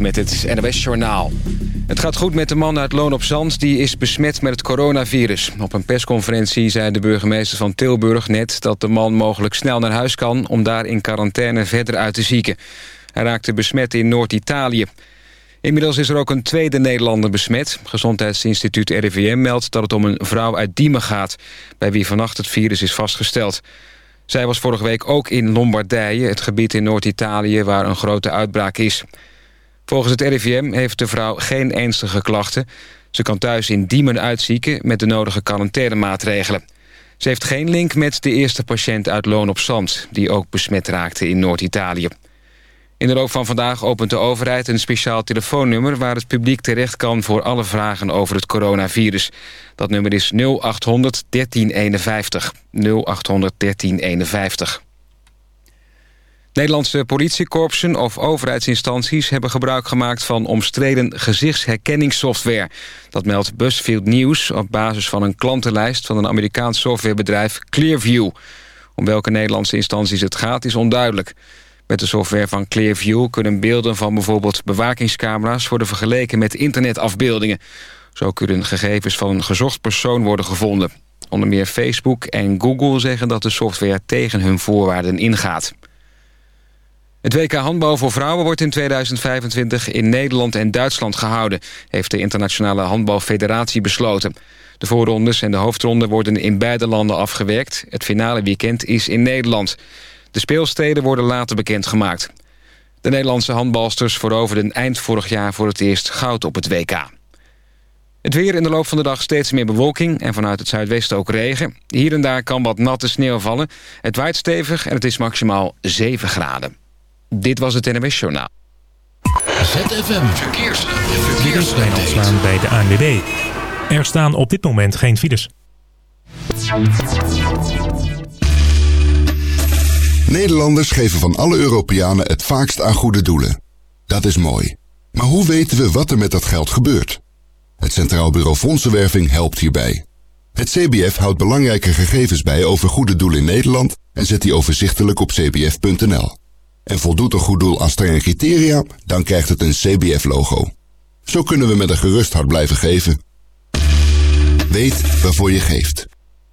Met het NWS Journaal. Het gaat goed met de man uit Loon op Zand. Die is besmet met het coronavirus. Op een persconferentie zei de burgemeester van Tilburg net... dat de man mogelijk snel naar huis kan... om daar in quarantaine verder uit te zieken. Hij raakte besmet in Noord-Italië. Inmiddels is er ook een tweede Nederlander besmet. Gezondheidsinstituut RIVM meldt dat het om een vrouw uit Diemen gaat... bij wie vannacht het virus is vastgesteld. Zij was vorige week ook in Lombardije, het gebied in Noord-Italië... waar een grote uitbraak is. Volgens het RIVM heeft de vrouw geen ernstige klachten. Ze kan thuis in Diemen uitzieken met de nodige quarantainemaatregelen. Ze heeft geen link met de eerste patiënt uit Loon op Zand... die ook besmet raakte in Noord-Italië. In de loop van vandaag opent de overheid een speciaal telefoonnummer... waar het publiek terecht kan voor alle vragen over het coronavirus. Dat nummer is 0800 1351. 0800 1351. Nederlandse politiekorpsen of overheidsinstanties... hebben gebruik gemaakt van omstreden gezichtsherkenningssoftware. Dat meldt BuzzFeed News op basis van een klantenlijst... van een Amerikaans softwarebedrijf Clearview. Om welke Nederlandse instanties het gaat is onduidelijk. Met de software van Clearview kunnen beelden van bijvoorbeeld bewakingscamera's... worden vergeleken met internetafbeeldingen. Zo kunnen gegevens van een gezocht persoon worden gevonden. Onder meer Facebook en Google zeggen dat de software tegen hun voorwaarden ingaat. Het WK handbal voor vrouwen wordt in 2025 in Nederland en Duitsland gehouden... heeft de Internationale Handbalfederatie besloten. De voorrondes en de hoofdronde worden in beide landen afgewerkt. Het finale weekend is in Nederland. De speelsteden worden later bekendgemaakt. De Nederlandse handbalsters veroverden eind vorig jaar voor het eerst goud op het WK. Het weer in de loop van de dag steeds meer bewolking en vanuit het zuidwesten ook regen. Hier en daar kan wat natte sneeuw vallen. Het waait stevig en het is maximaal 7 graden. Dit was het NMS Journaal. ZFM Verkeers. Verkeers. staan bij de ANWB. Er staan op dit moment geen files. Nederlanders geven van alle Europeanen het vaakst aan goede doelen. Dat is mooi. Maar hoe weten we wat er met dat geld gebeurt? Het Centraal Bureau Fondsenwerving helpt hierbij. Het CBF houdt belangrijke gegevens bij over goede doelen in Nederland en zet die overzichtelijk op cbf.nl. En voldoet een goed doel aan strenge criteria, dan krijgt het een CBF-logo. Zo kunnen we met een gerust hart blijven geven. Weet waarvoor je geeft.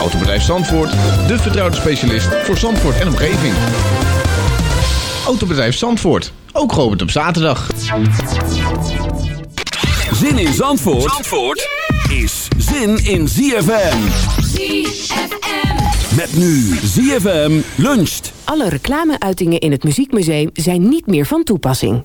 Autobedrijf Zandvoort, de vertrouwde specialist voor Zandvoort en omgeving. Autobedrijf Zandvoort, ook geopend op zaterdag. Zin in Zandvoort, Zandvoort is zin in ZFM. ZFM. Met nu ZFM luncht. Alle reclameuitingen in het Muziekmuseum zijn niet meer van toepassing.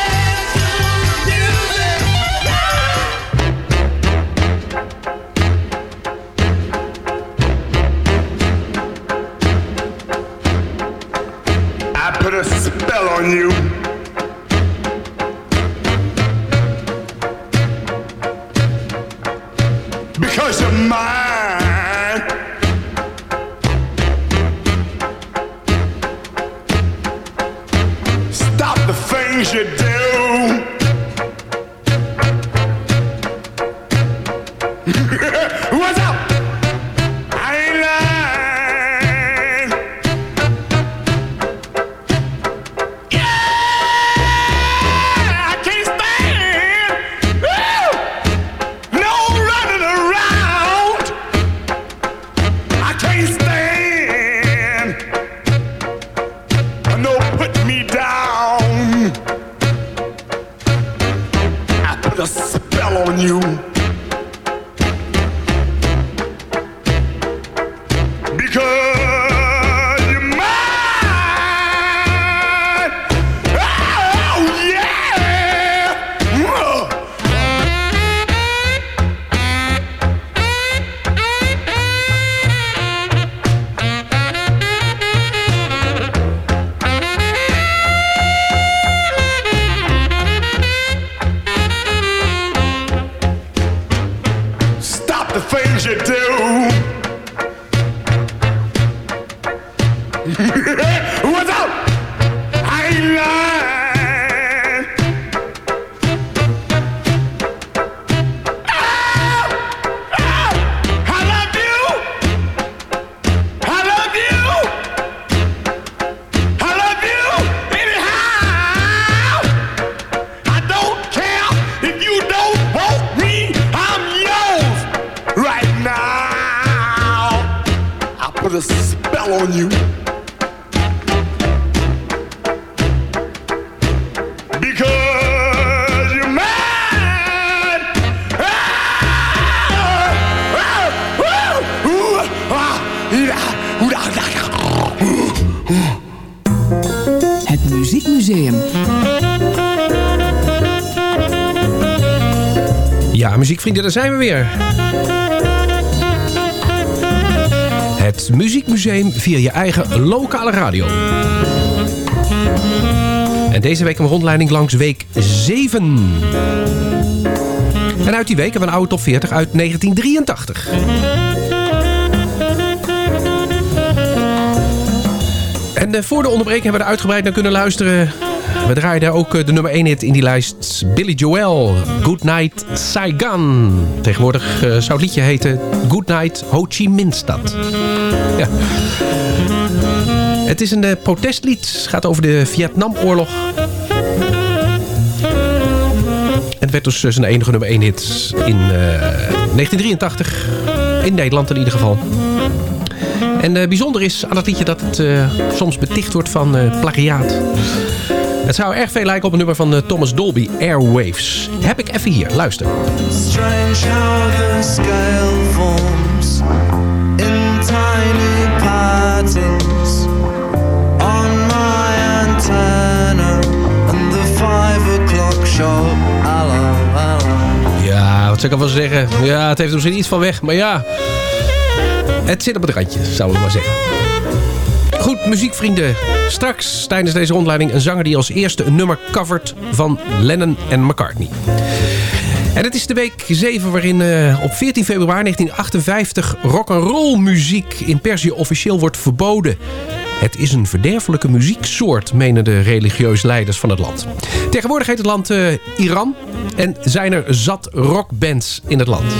put a spell on you. Because you're mine. Stop the things you do. Muziekvrienden, daar zijn we weer. Het Muziekmuseum via je eigen lokale radio. En deze week een rondleiding langs week 7. En uit die week hebben we een oude top 40 uit 1983. En eh, voor de onderbreking hebben we er uitgebreid naar kunnen luisteren. We draaien daar ook eh, de nummer 1 hit in die lijst. Billy Joel, Good Night Saigon. Tegenwoordig eh, zou het liedje heten Good Night Ho Chi Minh Stad. Ja. Het is een eh, protestlied. Het gaat over de Vietnamoorlog. Het werd dus zijn enige nummer 1 hit in eh, 1983. In Nederland in ieder geval. En bijzonder is aan dat liedje dat het soms beticht wordt van plagiaat. Het zou erg veel lijken op een nummer van eh, Thomas Dolby, Airwaves. Heb ik even hier, luister. Strange how the scale forms in tiny partings on my antenna and the five o'clock show. Hello, hello. Ja, wat zou ik ervan zeggen? Ja, het heeft er misschien iets van weg, maar ja. Het zit op het randje, zouden we maar zeggen. Goed, muziekvrienden. Straks tijdens deze rondleiding een zanger die als eerste een nummer covert van Lennon en McCartney. En het is de week 7 waarin eh, op 14 februari 1958 rock'n'roll muziek in Perzië officieel wordt verboden. Het is een verderfelijke muzieksoort, menen de religieuze leiders van het land. Tegenwoordig heet het land eh, Iran en zijn er zat rockbands in het land.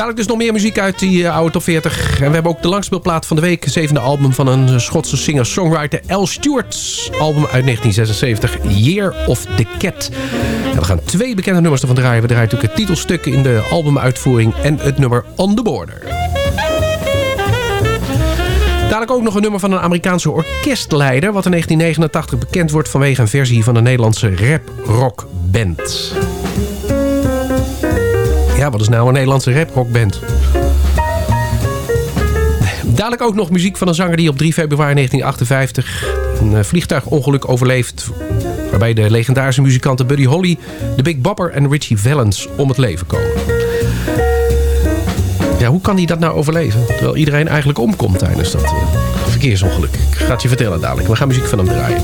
Dadelijk dus nog meer muziek uit die eh, oude top 40. En we hebben ook de langspeelplaat van de week. Zevende album van een Schotse singer-songwriter L. Stewart's album uit 1976. Year of the Cat. We gaan twee bekende nummers ervan draaien. We draaien natuurlijk het titelstuk in de albumuitvoering en het nummer On the Border. Dadelijk ook nog een nummer van een Amerikaanse orkestleider... wat in 1989 bekend wordt vanwege een versie van een Nederlandse rap-rockband. Ja, wat is nou een Nederlandse rap-rockband? Dadelijk ook nog muziek van een zanger die op 3 februari 1958 een eh, vliegtuigongeluk overleeft. Waarbij de legendarische muzikanten Buddy Holly, The Big Bopper en Richie Valens om het leven komen. Ja, hoe kan hij dat nou overleven? Terwijl iedereen eigenlijk omkomt tijdens dat eh, verkeersongeluk. Ik ga het je vertellen dadelijk. We gaan muziek van hem draaien.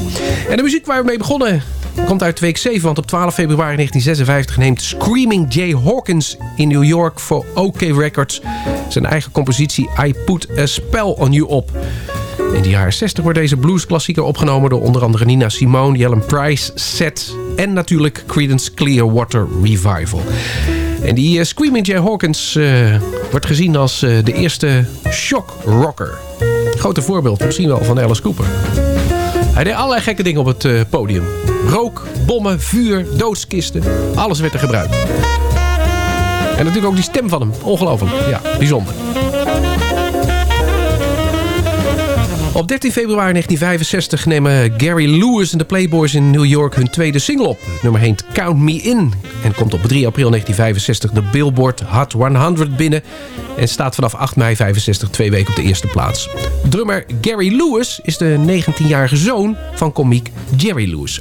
En de muziek waar we mee begonnen komt uit week 7. Want op 12 februari 1956 neemt Screaming Jay Hawkins in New York voor OK Records... zijn eigen compositie I Put a Spell on You op. In de jaren 60 wordt deze bluesklassieker opgenomen... door onder andere Nina Simone, Jellen Price, Seth... en natuurlijk Creedence Clearwater Revival. En die eh, Screaming Jay Hawkins eh, wordt gezien als eh, de eerste shock rocker. Grote voorbeeld misschien wel van Alice Cooper. Hij deed allerlei gekke dingen op het eh, podium. Rook, bommen, vuur, doodskisten. Alles werd er gebruikt. En natuurlijk ook die stem van hem. Ongelooflijk. Ja, bijzonder. Op 13 februari 1965 nemen Gary Lewis en de Playboys in New York hun tweede single op. Het nummer heet Count Me In en komt op 3 april 1965 de Billboard Hot 100 binnen en staat vanaf 8 mei 65 twee weken op de eerste plaats. Drummer Gary Lewis is de 19-jarige zoon van komiek Jerry Lewis.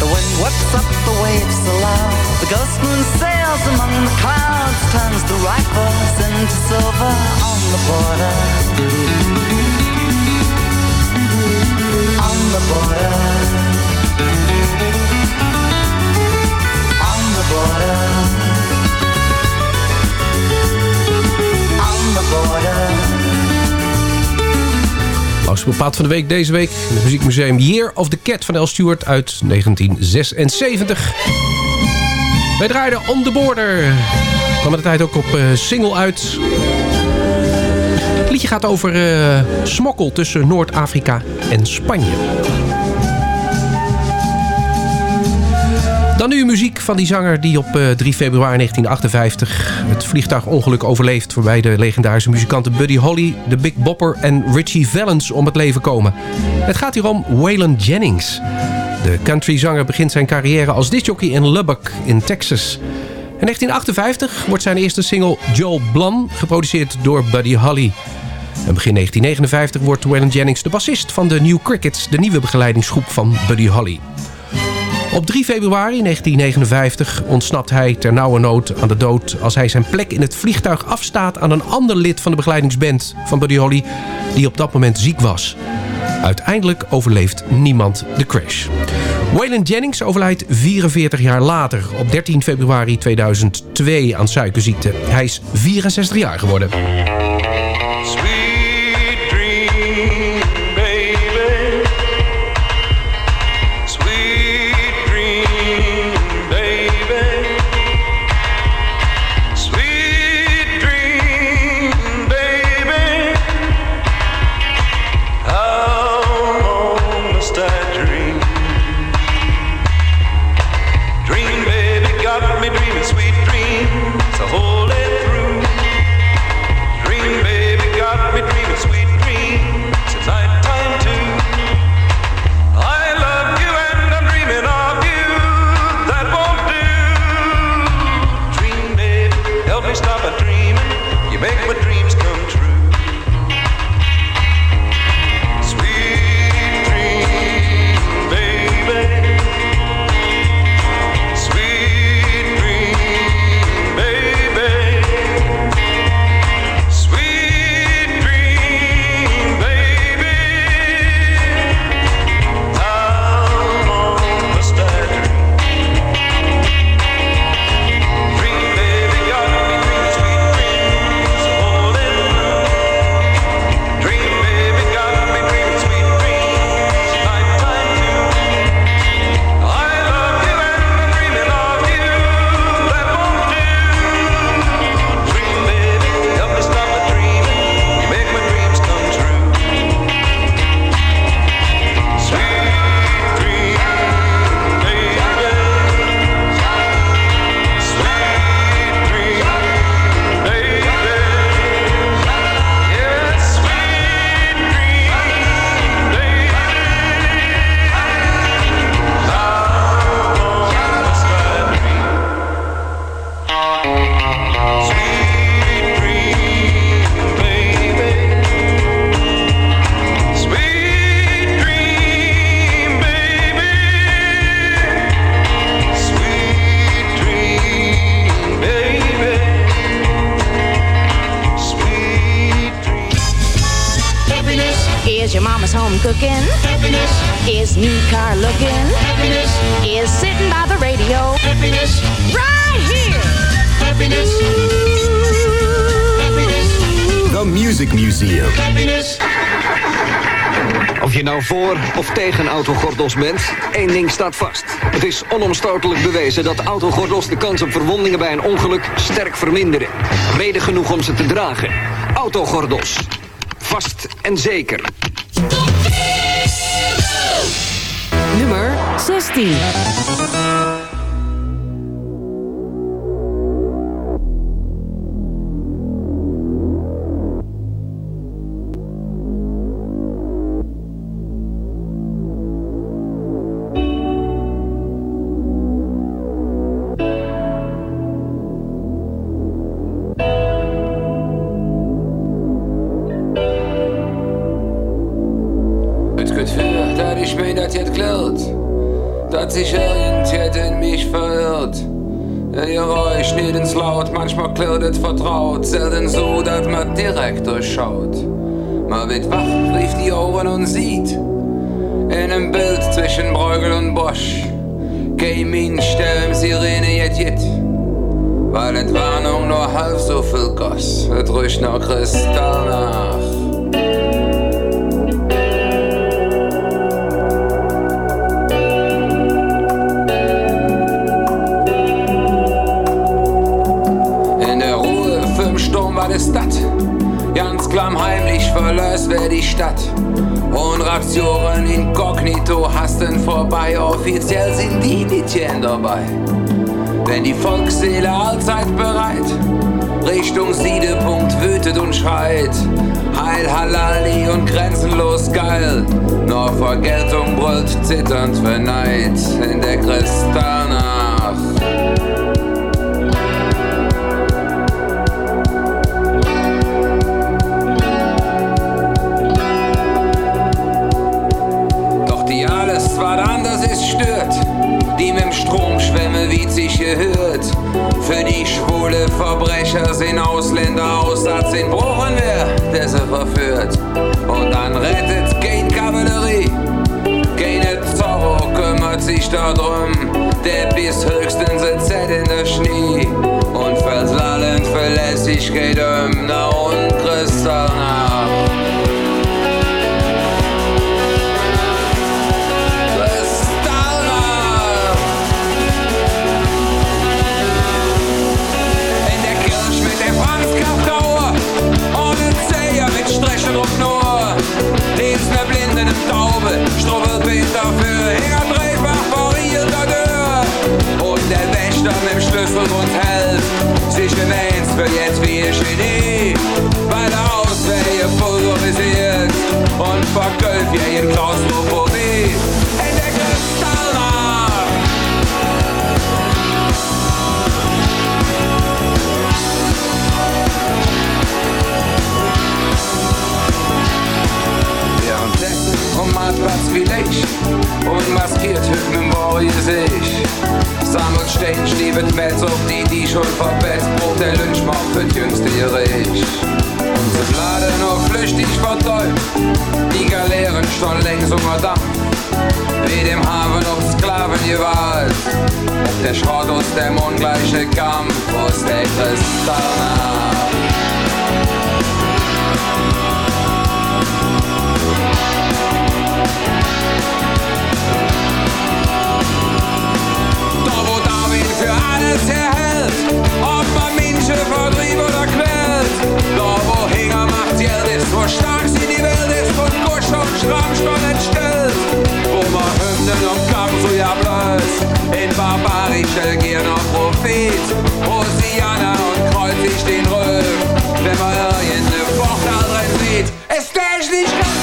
The wind whips up the waves so loud, the ghost moon sails among the clouds, turns the rifles into silver on the border. On the border. On the border. on the border. Het bepaald van de week deze week in het Muziekmuseum Year of the Cat van El Stewart uit 1976. Wij draaiden On the Border. Kwam de tijd ook op eh, single uit. Het liedje gaat over eh, smokkel tussen Noord-Afrika en Spanje. Dan nu muziek van die zanger die op eh, 3 februari 1958 het vliegtuigongeluk overleeft... waarbij de legendarische muzikanten Buddy Holly, de Big Bopper en Richie Valens om het leven komen. Het gaat hier om Waylon Jennings. De countryzanger begint zijn carrière als discjockey in Lubbock in Texas. In 1958 wordt zijn eerste single Joel Blum geproduceerd door Buddy Holly. En begin 1959 wordt Waylon Jennings de bassist van de New Crickets... de nieuwe begeleidingsgroep van Buddy Holly. Op 3 februari 1959 ontsnapt hij ter nauwe nood aan de dood... als hij zijn plek in het vliegtuig afstaat aan een ander lid van de begeleidingsband van Buddy Holly... die op dat moment ziek was. Uiteindelijk overleeft niemand de crash. Waylon Jennings overlijdt 44 jaar later op 13 februari 2002 aan suikerziekte. Hij is 64 jaar geworden. Cooking. Happiness is new car looking. Happiness is sitting by the radio. Happiness right here. Happiness. The Music Museum. Happiness. Of je nou voor of tegen autogordels bent, één ding staat vast. Het is onomstotelijk bewezen dat autogordels de kans op verwondingen bij een ongeluk sterk verminderen. Reden genoeg om ze te dragen. Autogordels. Vast en zeker. Nummer 16. Ganz klammheimlich verlöst wer die Stadt. Und Raktionen inkognito hasten vorbei. Offiziell sind die nicht gern dabei. Denn die Volksseele allzeit bereit. Richtung Siedepunkt wütet und schreit. Heil Halali und grenzenlos geil. Nur Vergeltung brüllt zitternd für Neid in der Kristallnacht. Gehört. Für die schwule Verbrecher sind Ausländer Aussatz in Bruchen wer, der sie verführt. Und dann rettet kein Kavallerie, keine Zorro kümmert sich darum. Der bis höchstens ein Z in der Schnee und verlallend Verlässlichkeit um na und Kristallnacht. Stand im Schlüsselbund hält sich in eins für jetzt wie ein Genie. Bei der ihr pulverisiert und vergüllt ihr in Klaustrophobie in der Kristallnacht. Währenddessen um Marktplatz wie Licht und maskiert Hypnenborie sich. Sich. Sammelt Stein, stiebet Metz auf die, die schon verbetzt, Brot der Lynchmord für die jüngste. Und sie bladen nur flüchtig vertäubt, die Galeeren schon längst unterdampft. Wie dem Hafen auf Sklaven gewalt, der Schrott aus dem ungleiche Kampf, aus der Kristallnacht. Alles erhält, ob man Menschen vertrieb oder quält. Da wo Hinger macht Geld ist, wo stark sie die Welt ist und Gusch und Schrammstoll entstellt. Wo man Hymnen und Kampf so ja blöd, in barbarische Gier noch Prophet. Hosianna und kreuz sich den Rücken, wenn man irgendeine Vorteil drin sieht. Es ist nicht ganz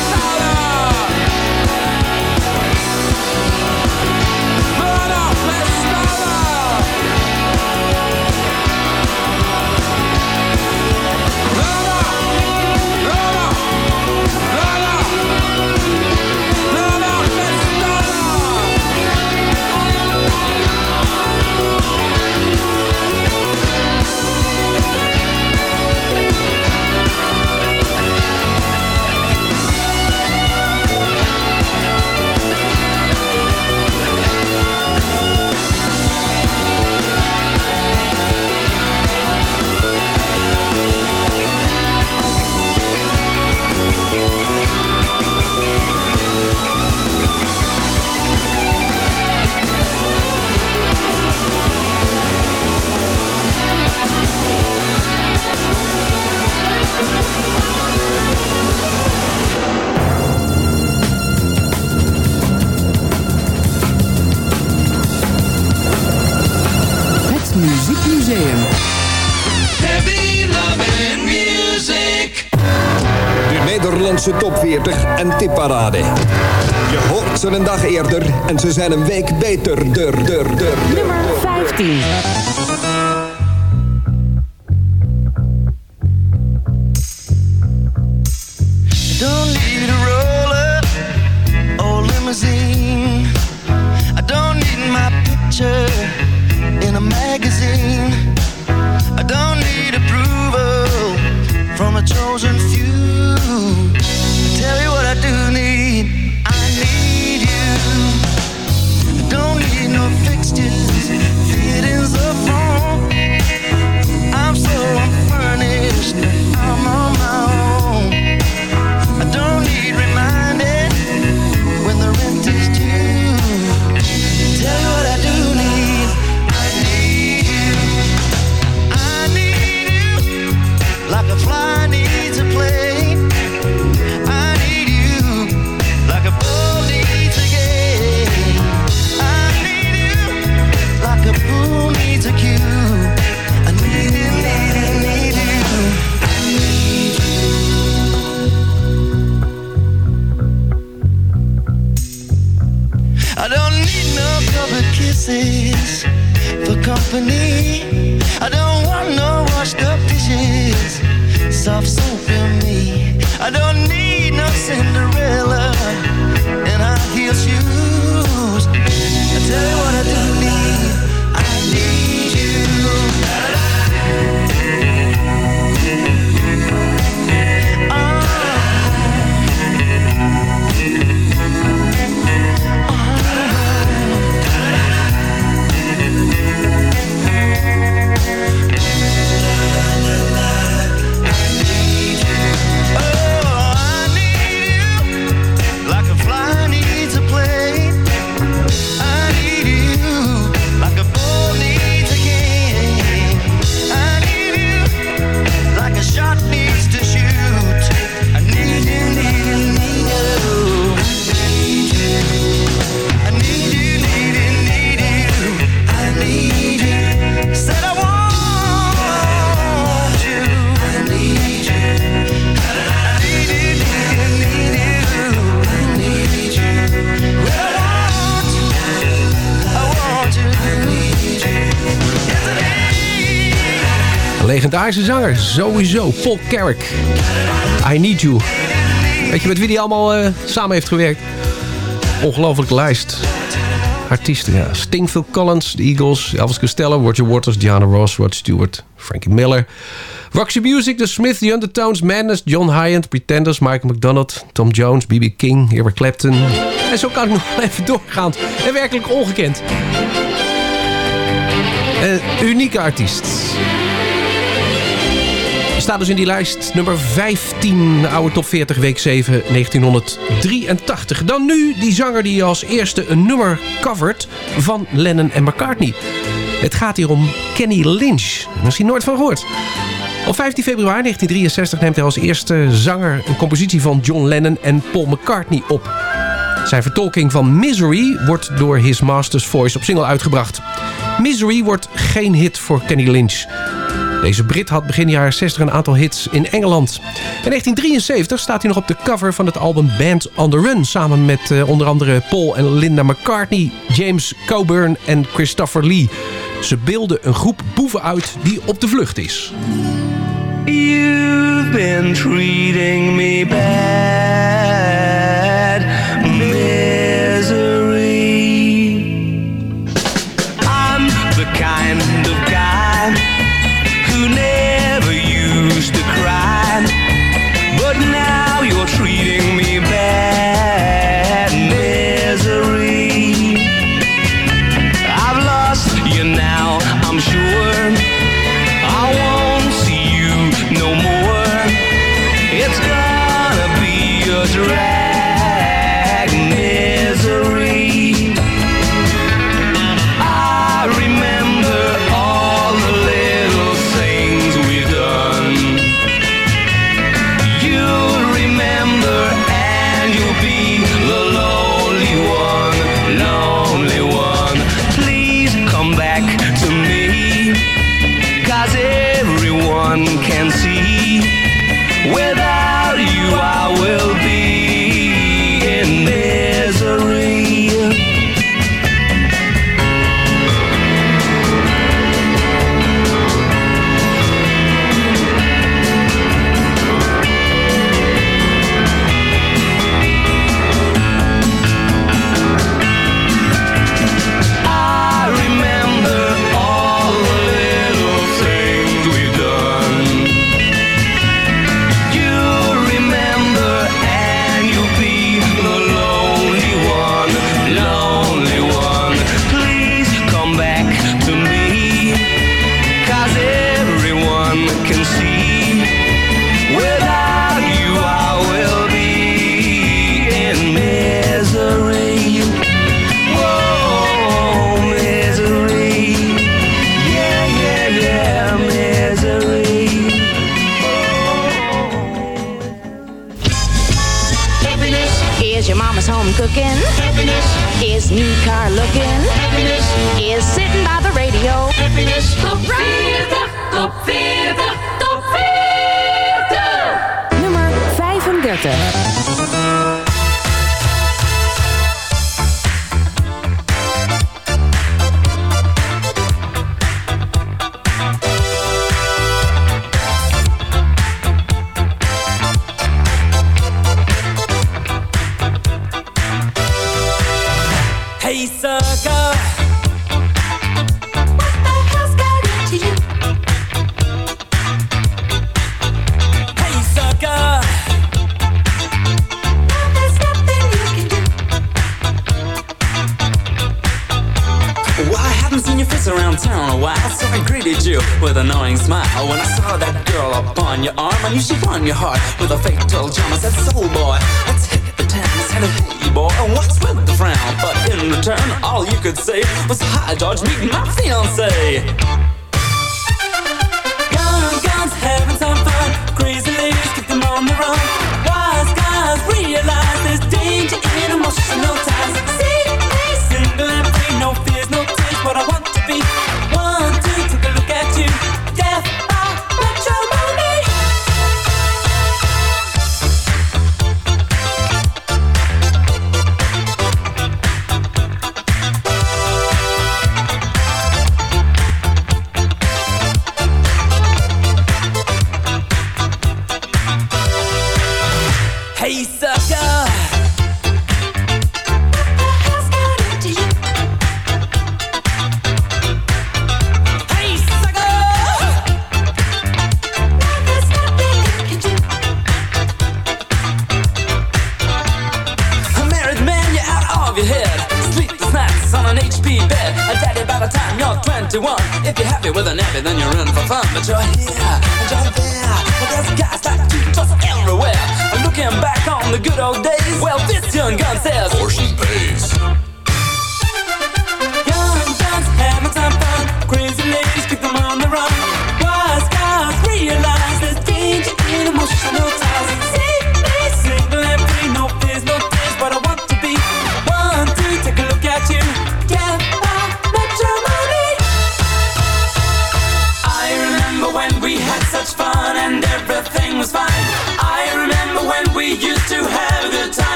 Nederlandse top 40 en tipparade. Je hoort ze een dag eerder en ze zijn een week beter. Der, der, der, Nummer 15. Legendarische zanger, sowieso. Paul Carrick. I Need You. Weet je met wie die allemaal eh, samen heeft gewerkt? Ongelooflijke lijst. Artiesten, ja. Sting, Phil Collins, The Eagles, Elvis Costello, Roger Waters, Diana Ross, Rod Stewart, Frankie Miller. Roxy Music, The Smith, The Undertones, Madness, John Hyatt, Pretenders, Michael McDonald, Tom Jones, B.B. King, Eric Clapton. En zo kan ik nog even doorgaan. En werkelijk ongekend. Een unieke artiest. Staat dus in die lijst nummer 15, de oude top 40, week 7, 1983. Dan nu die zanger die als eerste een nummer covert van Lennon en McCartney. Het gaat hier om Kenny Lynch. Misschien nooit van gehoord. Op 15 februari 1963 neemt hij als eerste zanger een compositie van John Lennon en Paul McCartney op. Zijn vertolking van Misery wordt door His Master's Voice op single uitgebracht. Misery wordt geen hit voor Kenny Lynch. Deze Brit had begin jaren 60 een aantal hits in Engeland. In 1973 staat hij nog op de cover van het album Band on the Run... samen met eh, onder andere Paul en Linda McCartney, James Coburn en Christopher Lee. Ze beelden een groep boeven uit die op de vlucht is. You've been treating me bad,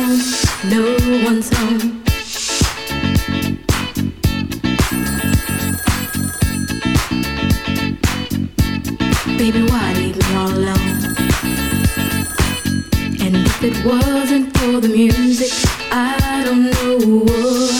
no one's home. Baby, why leave me all alone? And if it wasn't for the music, I don't know what.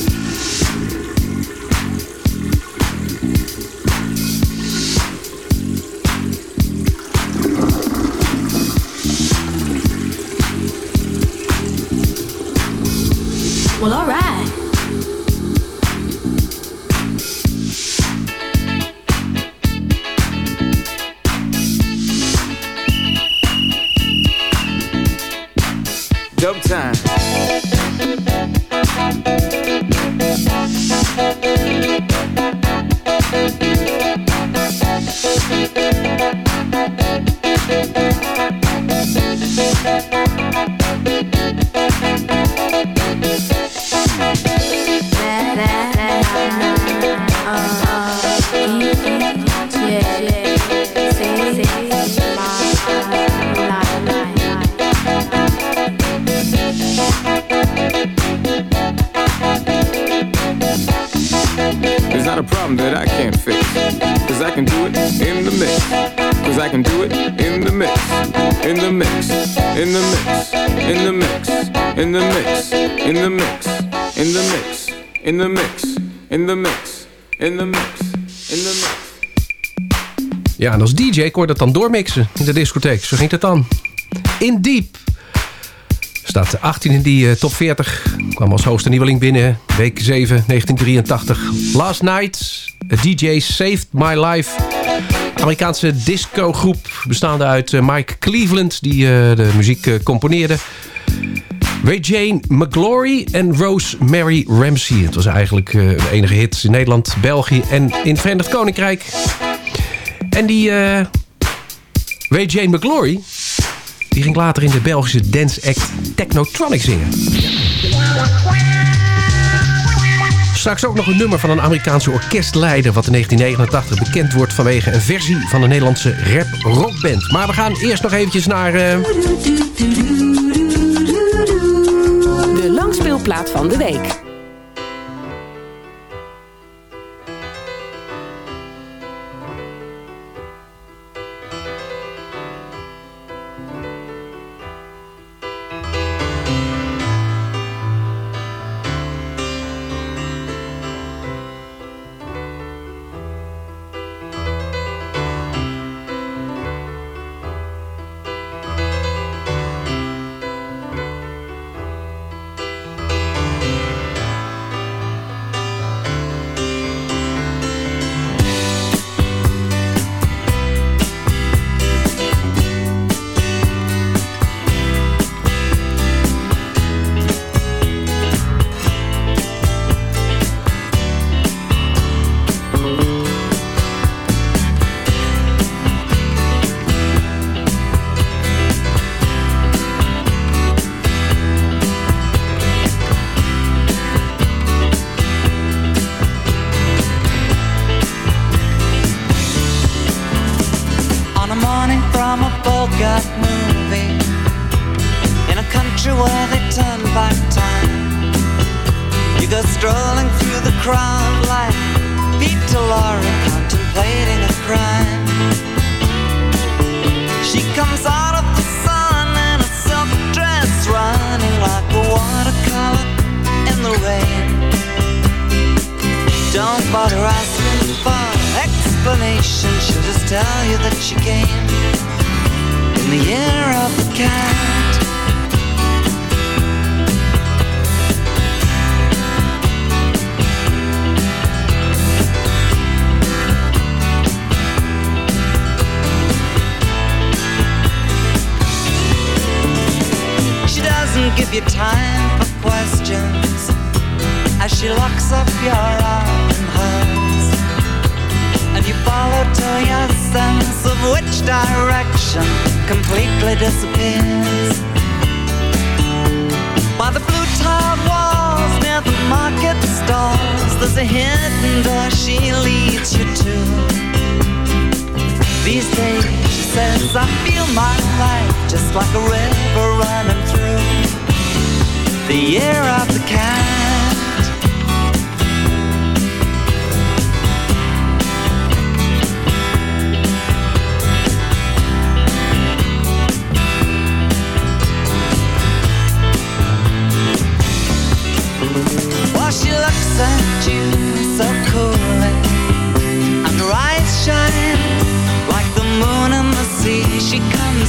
In the mix. In the mix. In the mix. In the mix. In the mix. In the mix. Ja, en als DJ kon je dat dan doormixen in de discotheek. Zo ging het dan. In Deep. Staat 18 in die eh, top 40. Kwam als hoogste nieuweling binnen. Week 7, 1983. Last Night. A DJ Saved My Life. Amerikaanse discogroep. Bestaande uit eh, Mike Cleveland. Die eh, de muziek eh, componeerde. Ray Jane McGlory en Rosemary Ramsey. Het was eigenlijk eh, de enige hit in Nederland, België en in het Verenigd Koninkrijk. En die Ray Jane McGlory... die ging later in de Belgische dance act Technotronic zingen. Straks ook nog een nummer van een Amerikaanse orkestleider... wat in 1989 bekend wordt vanwege een versie van een Nederlandse rap-rockband. Maar we gaan eerst nog eventjes naar... eh, Langspeelplaat van de week.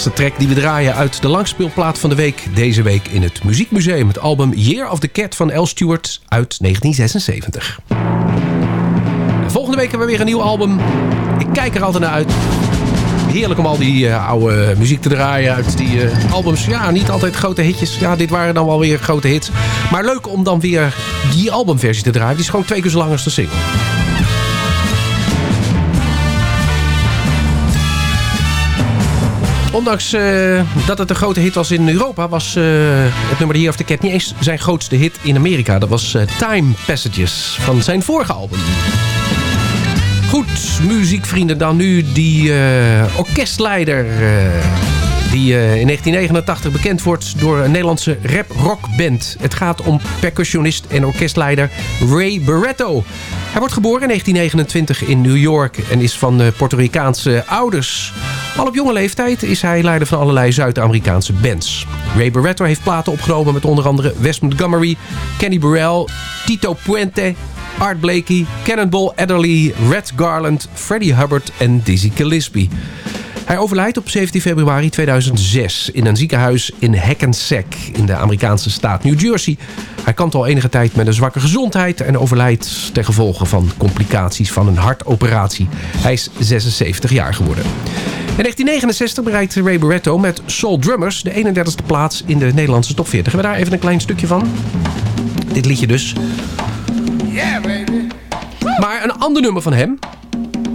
Laatste track die we draaien uit de langspeelplaat van de week. Deze week in het Muziekmuseum. Het album Year of the Cat van L. Stewart uit 1976. En volgende week hebben we weer een nieuw album. Ik kijk er altijd naar uit. Heerlijk om al die eh, oude muziek te draaien uit die eh, albums. Ja, niet altijd grote hitjes. Ja, dit waren dan wel weer grote hits. Maar leuk om dan weer die albumversie te draaien. Die is gewoon twee keer zo lang als de single. Ondanks eh, dat het een grote hit was in Europa... was eh, het nummer Year of the Cat niet eens zijn grootste hit in Amerika. Dat was eh, Time Passages van zijn vorige album. Goed, muziekvrienden. Dan nu die orkestleider. Die eh, in 1989 bekend wordt door een Nederlandse rap-rockband. Het gaat om percussionist en orkestleider Ray Barretto. Hij wordt geboren in 1929 in New York en is van eh, Puerto Ricaanse ouders. Al op jonge leeftijd is hij leider van allerlei Zuid-Amerikaanse bands. Ray Barretto heeft platen opgenomen met onder andere Wes Montgomery, Kenny Burrell, Tito Puente, Art Blakey, Cannonball Adderley, Red Garland, Freddie Hubbard en Dizzy Gillespie. Hij overlijdt op 17 februari 2006 in een ziekenhuis in Hackensack in de Amerikaanse staat New Jersey. Hij kampt al enige tijd met een zwakke gezondheid en overlijdt ten gevolge van complicaties van een hartoperatie. Hij is 76 jaar geworden. In 1969 bereikt Ray Barretto met Soul Drummers de 31ste plaats in de Nederlandse top 40. Hebben we daar even een klein stukje van? Dit liedje dus. Maar een ander nummer van hem,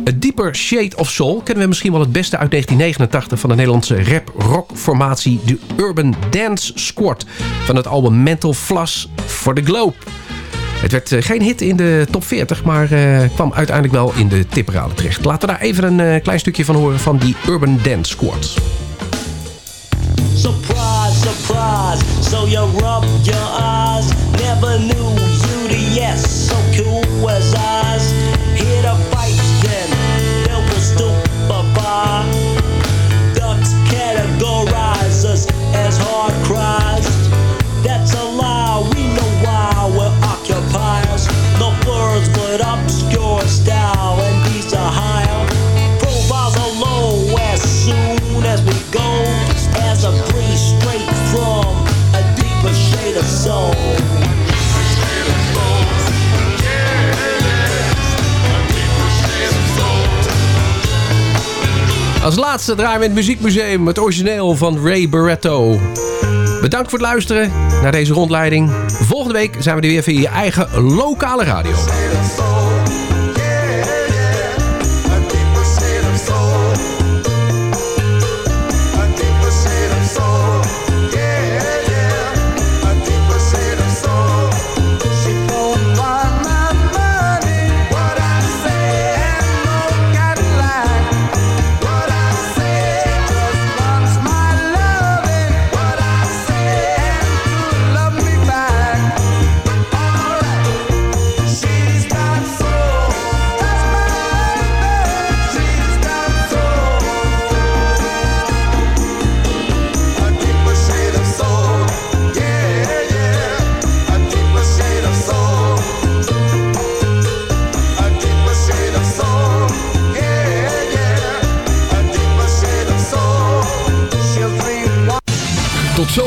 A Deeper Shade of Soul, kennen we misschien wel het beste uit 1989 van de Nederlandse rap-rock formatie de Urban Dance Squad van het album Mental Floss for the Globe. Het werd eh, geen hit in de top 40, maar eh, kwam uiteindelijk wel in de tipperade terecht. Laten we daar even een eh, klein stukje van horen van die Urban Dance Squad. Surprise, surprise. So you rub your eyes. Never knew you the yes, so cool as laatste draaien we in het Muziekmuseum het origineel van Ray Barretto. Bedankt voor het luisteren naar deze rondleiding. Volgende week zijn we er weer via je eigen lokale radio.